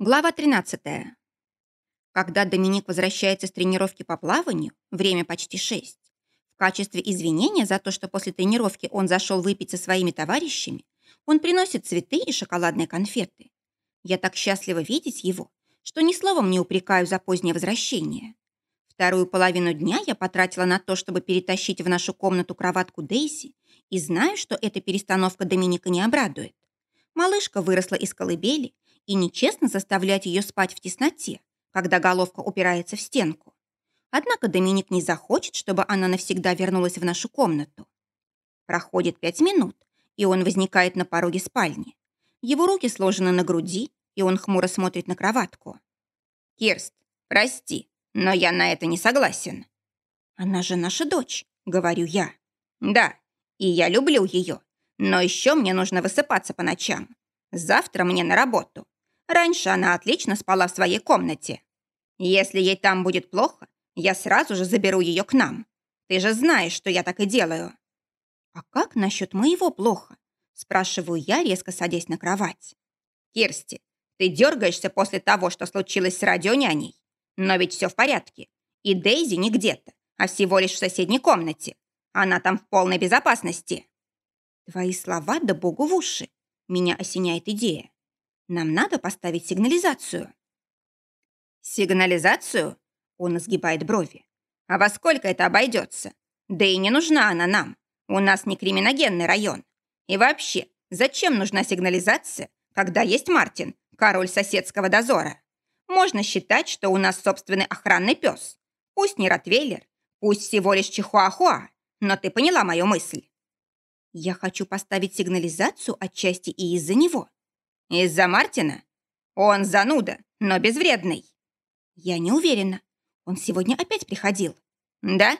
Глава 13. Когда Доминик возвращается с тренировки по плаванию, время почти шесть. В качестве извинения за то, что после тренировки он зашел выпить со своими товарищами, он приносит цветы и шоколадные конфеты. Я так счастлива видеть его, что ни словом не упрекаю за позднее возвращение. Вторую половину дня я потратила на то, чтобы перетащить в нашу комнату кроватку Дейси, и знаю, что эта перестановка Доминика не обрадует. Малышка выросла из колыбели, и нечестно заставлять ее спать в тесноте, когда головка упирается в стенку. Однако Доминик не захочет, чтобы она навсегда вернулась в нашу комнату. Проходит пять минут, и он возникает на пороге спальни. Его руки сложены на груди, и он хмуро смотрит на кроватку. «Кирст, прости, но я на это не согласен». «Она же наша дочь», — говорю я. «Да, и я люблю ее, но еще мне нужно высыпаться по ночам. Завтра мне на работу, Раньше она отлично спала в своей комнате. Если ей там будет плохо, я сразу же заберу ее к нам. Ты же знаешь, что я так и делаю». «А как насчет моего плохо?» спрашиваю я, резко садясь на кровать. «Кирсти, ты дергаешься после того, что случилось с радионяней. Но ведь все в порядке. И Дейзи не где-то, а всего лишь в соседней комнате. Она там в полной безопасности». Твои слова да богу в уши. Меня осеняет идея. Нам надо поставить сигнализацию». «Сигнализацию?» Он изгибает брови. «А во сколько это обойдется? Да и не нужна она нам. У нас не криминогенный район. И вообще, зачем нужна сигнализация, когда есть Мартин, король соседского дозора? Можно считать, что у нас собственный охранный пес. Пусть не Ротвейлер, пусть всего лишь Чихуахуа, но ты поняла мою мысль. Я хочу поставить сигнализацию отчасти и из-за него. Из-за Мартина? Он зануда, но безвредный. Я не уверена. Он сегодня опять приходил. Да?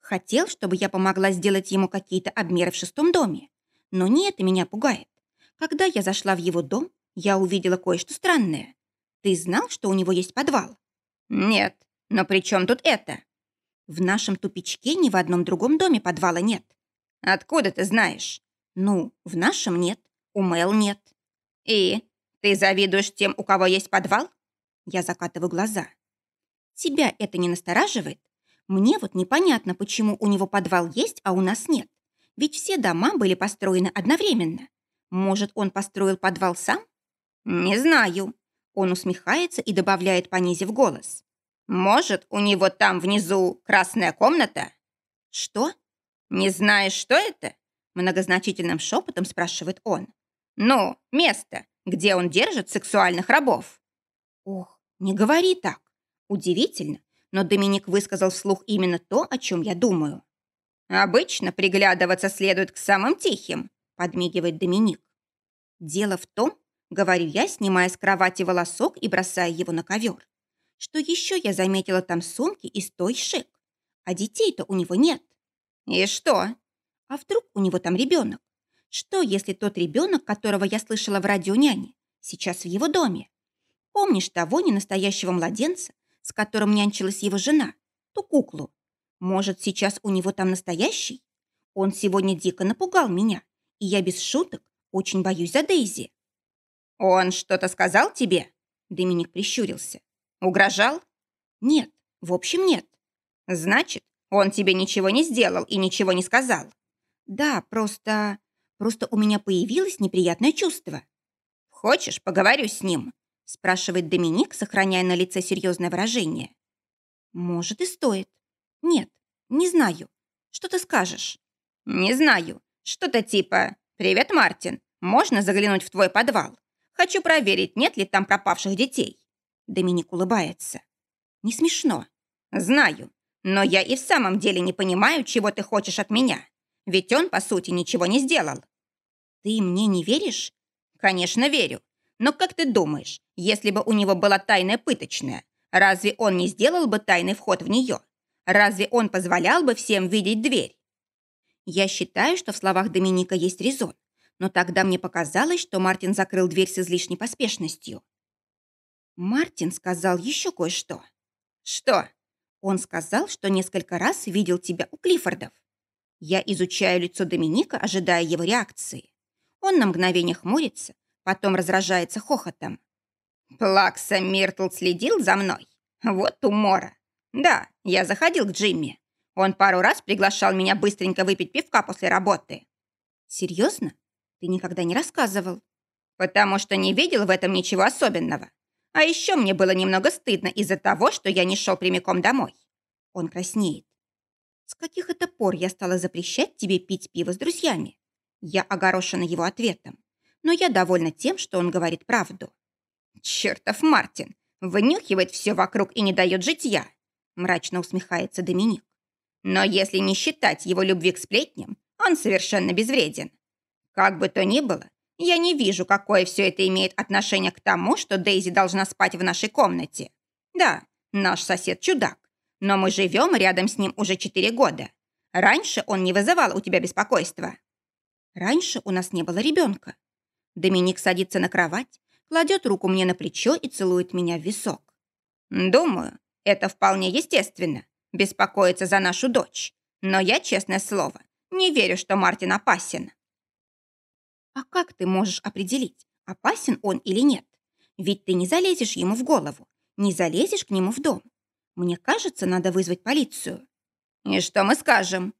Хотел, чтобы я помогла сделать ему какие-то обмеры в шестом доме. Но не это меня пугает. Когда я зашла в его дом, я увидела кое-что странное. Ты знал, что у него есть подвал? Нет. Но при чем тут это? В нашем тупичке ни в одном другом доме подвала нет. Откуда ты знаешь? Ну, в нашем нет, у Мэл нет. «И? Ты завидуешь тем, у кого есть подвал?» Я закатываю глаза. «Тебя это не настораживает? Мне вот непонятно, почему у него подвал есть, а у нас нет. Ведь все дома были построены одновременно. Может, он построил подвал сам?» «Не знаю». Он усмехается и добавляет, понизив голос. «Может, у него там внизу красная комната?» «Что?» «Не знаешь, что это?» Многозначительным шепотом спрашивает он. Ну, место, где он держит сексуальных рабов. Ох, не говори так. Удивительно, но Доминик высказал вслух именно то, о чем я думаю. Обычно приглядываться следует к самым тихим, подмигивает Доминик. Дело в том, говорю я, снимая с кровати волосок и бросая его на ковер, что еще я заметила там сумки и стой шик, а детей-то у него нет. И что? А вдруг у него там ребенок? Что, если тот ребенок, которого я слышала в радио няне, сейчас в его доме? Помнишь того ненастоящего младенца, с которым нянчилась его жена, ту куклу? Может, сейчас у него там настоящий? Он сегодня дико напугал меня, и я без шуток очень боюсь за Дейзи. «Он что-то сказал тебе?» Доминик прищурился. «Угрожал?» «Нет, в общем, нет». «Значит, он тебе ничего не сделал и ничего не сказал?» «Да, просто...» Просто у меня появилось неприятное чувство. «Хочешь, поговорю с ним?» спрашивает Доминик, сохраняя на лице серьезное выражение. «Может, и стоит. Нет, не знаю. Что ты скажешь?» «Не знаю. Что-то типа «Привет, Мартин. Можно заглянуть в твой подвал? Хочу проверить, нет ли там пропавших детей». Доминик улыбается. «Не смешно». «Знаю. Но я и в самом деле не понимаю, чего ты хочешь от меня. Ведь он, по сути, ничего не сделал. «Ты мне не веришь?» «Конечно, верю. Но как ты думаешь, если бы у него была тайная пыточная, разве он не сделал бы тайный вход в нее? Разве он позволял бы всем видеть дверь?» Я считаю, что в словах Доминика есть резон, но тогда мне показалось, что Мартин закрыл дверь с излишней поспешностью. Мартин сказал еще кое-что. «Что?» Он сказал, что несколько раз видел тебя у Клиффордов. Я изучаю лицо Доминика, ожидая его реакции. Он на мгновение хмурится, потом разражается хохотом. Плакса Миртл следил за мной? Вот умора. Да, я заходил к Джимми. Он пару раз приглашал меня быстренько выпить пивка после работы. Серьезно? Ты никогда не рассказывал? Потому что не видел в этом ничего особенного. А еще мне было немного стыдно из-за того, что я не шел прямиком домой. Он краснеет. С каких это пор я стала запрещать тебе пить пиво с друзьями? Я огорошена его ответом. Но я довольна тем, что он говорит правду. Чертов Мартин! Вынюхивает все вокруг и не дает житья. Мрачно усмехается Доминик. Но если не считать его любви к сплетням, он совершенно безвреден. Как бы то ни было, я не вижу, какое все это имеет отношение к тому, что Дейзи должна спать в нашей комнате. Да, наш сосед чудак, но мы живем рядом с ним уже четыре года. Раньше он не вызывал у тебя беспокойства. Раньше у нас не было ребенка. Доминик садится на кровать, кладет руку мне на плечо и целует меня в висок. Думаю, это вполне естественно, беспокоиться за нашу дочь. Но я, честное слово, не верю, что Мартин опасен. А как ты можешь определить, опасен он или нет? Ведь ты не залезешь ему в голову, не залезешь к нему в дом. Мне кажется, надо вызвать полицию. И что мы скажем?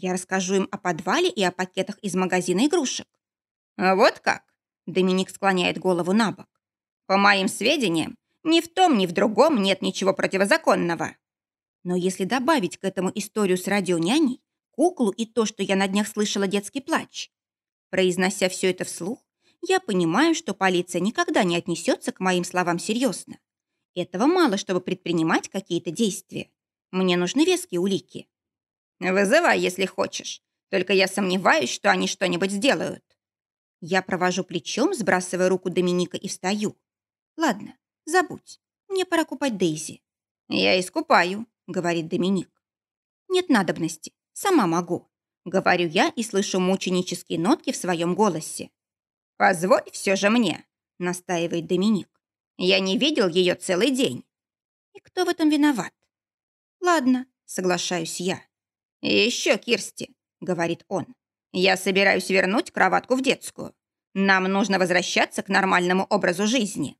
Я расскажу им о подвале и о пакетах из магазина игрушек. Вот как? Доминик склоняет голову на бок. По моим сведениям, ни в том, ни в другом нет ничего противозаконного. Но если добавить к этому историю с радионяней, куклу и то, что я на днях слышала детский плач, Произнося все это вслух, я понимаю, что полиция никогда не отнесется к моим словам серьезно. Этого мало, чтобы предпринимать какие-то действия. Мне нужны веские улики. Вызывай, если хочешь. Только я сомневаюсь, что они что-нибудь сделают. Я провожу плечом, сбрасывая руку Доминика и встаю. Ладно, забудь. Мне пора купать Дейзи. Я искупаю, говорит Доминик. Нет надобности. Сама могу. Говорю я и слышу мученические нотки в своем голосе. «Позволь все же мне», — настаивает Доминик. «Я не видел ее целый день». «И кто в этом виноват?» «Ладно», — соглашаюсь я. «И еще, Кирсти», — говорит он, «я собираюсь вернуть кроватку в детскую. Нам нужно возвращаться к нормальному образу жизни».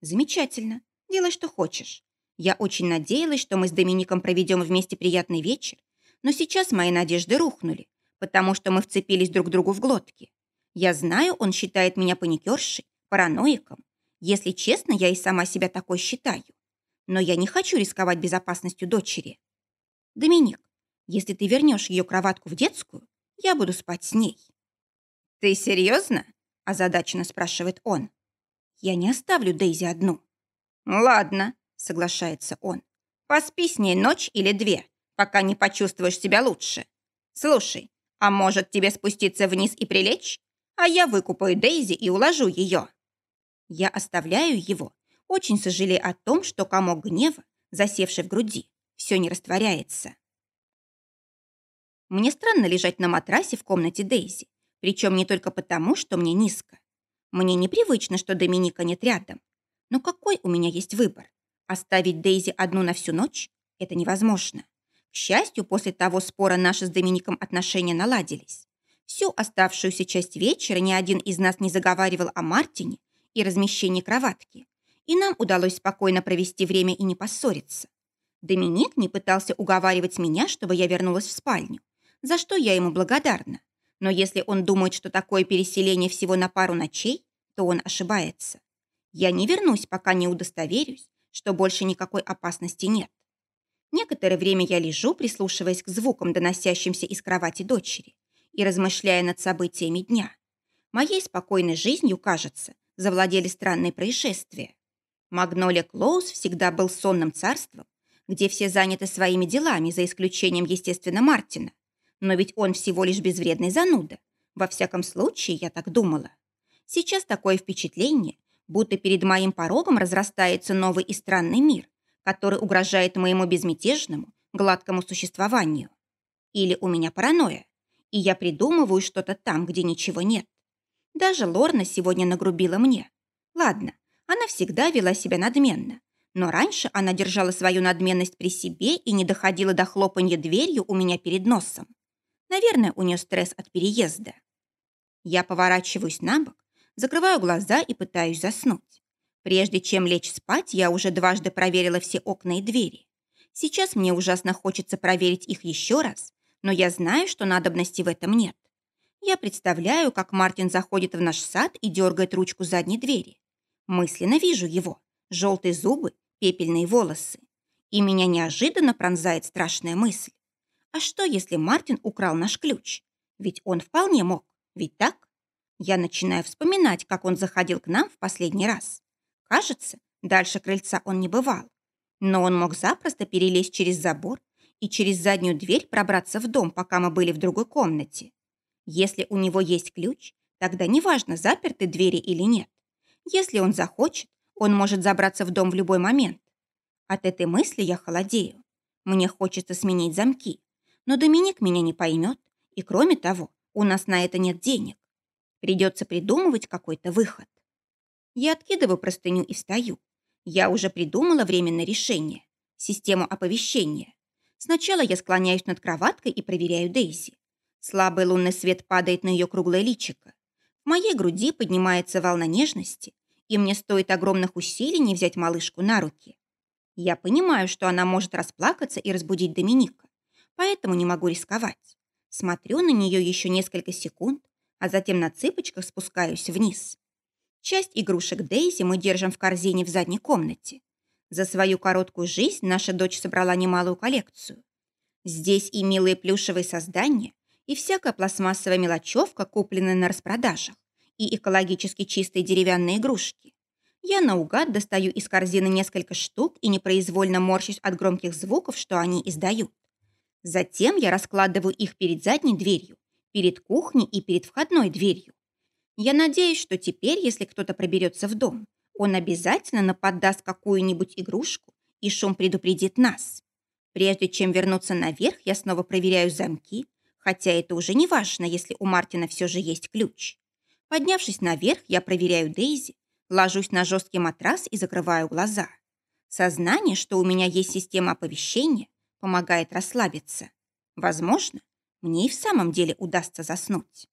«Замечательно. Делай, что хочешь. Я очень надеялась, что мы с Домиником проведем вместе приятный вечер, но сейчас мои надежды рухнули, потому что мы вцепились друг другу в глотки. Я знаю, он считает меня паникершей, параноиком. Если честно, я и сама себя такой считаю. Но я не хочу рисковать безопасностью дочери. Доминик, если ты вернешь ее кроватку в детскую, я буду спать с ней. Ты серьезно? озадаченно спрашивает он. Я не оставлю Дейзи одну. Ладно, соглашается он. Поспи с ней ночь или две, пока не почувствуешь себя лучше. Слушай, а может тебе спуститься вниз и прилечь? А я выкупаю Дейзи и уложу ее. Я оставляю его, очень сожалея о том, что комок гнева, засевший в груди, все не растворяется. Мне странно лежать на матрасе в комнате Дейзи, причем не только потому, что мне низко. Мне непривычно, что Доминика нет рядом. Но какой у меня есть выбор? Оставить Дейзи одну на всю ночь? Это невозможно. К счастью, после того спора наши с Домиником отношения наладились. Всю оставшуюся часть вечера ни один из нас не заговаривал о Мартине и размещении кроватки. И нам удалось спокойно провести время и не поссориться. Доминик не пытался уговаривать меня, чтобы я вернулась в спальню, за что я ему благодарна. Но если он думает, что такое переселение всего на пару ночей, то он ошибается. Я не вернусь, пока не удостоверюсь, что больше никакой опасности нет. Некоторое время я лежу, прислушиваясь к звукам, доносящимся из кровати дочери, и размышляя над событиями дня. Моей спокойной жизнью, кажется, завладели странные происшествия. Магнолия Клоус всегда был сонным царством, где все заняты своими делами, за исключением, естественно, Мартина. Но ведь он всего лишь безвредный зануда. Во всяком случае, я так думала. Сейчас такое впечатление, будто перед моим порогом разрастается новый и странный мир, который угрожает моему безмятежному, гладкому существованию. Или у меня паранойя, и я придумываю что-то там, где ничего нет. Даже Лорна сегодня нагрубила мне. Ладно, она всегда вела себя надменно, но раньше она держала свою надменность при себе и не доходила до хлопанья дверью у меня перед носом. Наверное, у нее стресс от переезда. Я поворачиваюсь на бок, закрываю глаза и пытаюсь заснуть. Прежде чем лечь спать, я уже дважды проверила все окна и двери. Сейчас мне ужасно хочется проверить их еще раз, но я знаю, что надобности в этом нет. Я представляю, как Мартин заходит в наш сад и дергает ручку задней двери. Мысленно вижу его. Желтые зубы, пепельные волосы. И меня неожиданно пронзает страшная мысль. А что, если Мартин украл наш ключ? Ведь он вполне мог. Ведь так? Я начинаю вспоминать, как он заходил к нам в последний раз. Кажется, дальше крыльца он не бывал. Но он мог запросто перелезть через забор и через заднюю дверь пробраться в дом, пока мы были в другой комнате. Если у него есть ключ, тогда неважно, заперты двери или нет. Если он захочет, он может забраться в дом в любой момент. От этой мысли я холодею. Мне хочется сменить замки. Но Доминик меня не поймет. И кроме того, у нас на это нет денег. Придется придумывать какой-то выход. Я откидываю простыню и встаю. Я уже придумала временное решение. Систему оповещения. Сначала я склоняюсь над кроваткой и проверяю Дейзи. Слабый лунный свет падает на ее круглое личико. В моей груди поднимается волна нежности, и мне стоит огромных усилий не взять малышку на руки. Я понимаю, что она может расплакаться и разбудить Доминика, поэтому не могу рисковать. Смотрю на нее еще несколько секунд, а затем на цыпочках спускаюсь вниз. Часть игрушек Дейзи мы держим в корзине в задней комнате. За свою короткую жизнь наша дочь собрала немалую коллекцию. Здесь и милые плюшевые создания, и всякая пластмассовая мелочевка, купленная на распродажах, и экологически чистые деревянные игрушки. Я наугад достаю из корзины несколько штук и непроизвольно морщусь от громких звуков, что они издают. Затем я раскладываю их перед задней дверью, перед кухней и перед входной дверью. Я надеюсь, что теперь, если кто-то проберется в дом, он обязательно наподдаст какую-нибудь игрушку, и шум предупредит нас. Прежде чем вернуться наверх, я снова проверяю замки, хотя это уже не важно, если у Мартина все же есть ключ. Поднявшись наверх, я проверяю Дейзи, ложусь на жесткий матрас и закрываю глаза. Сознание, что у меня есть система оповещения, помогает расслабиться. Возможно, мне и в самом деле удастся заснуть.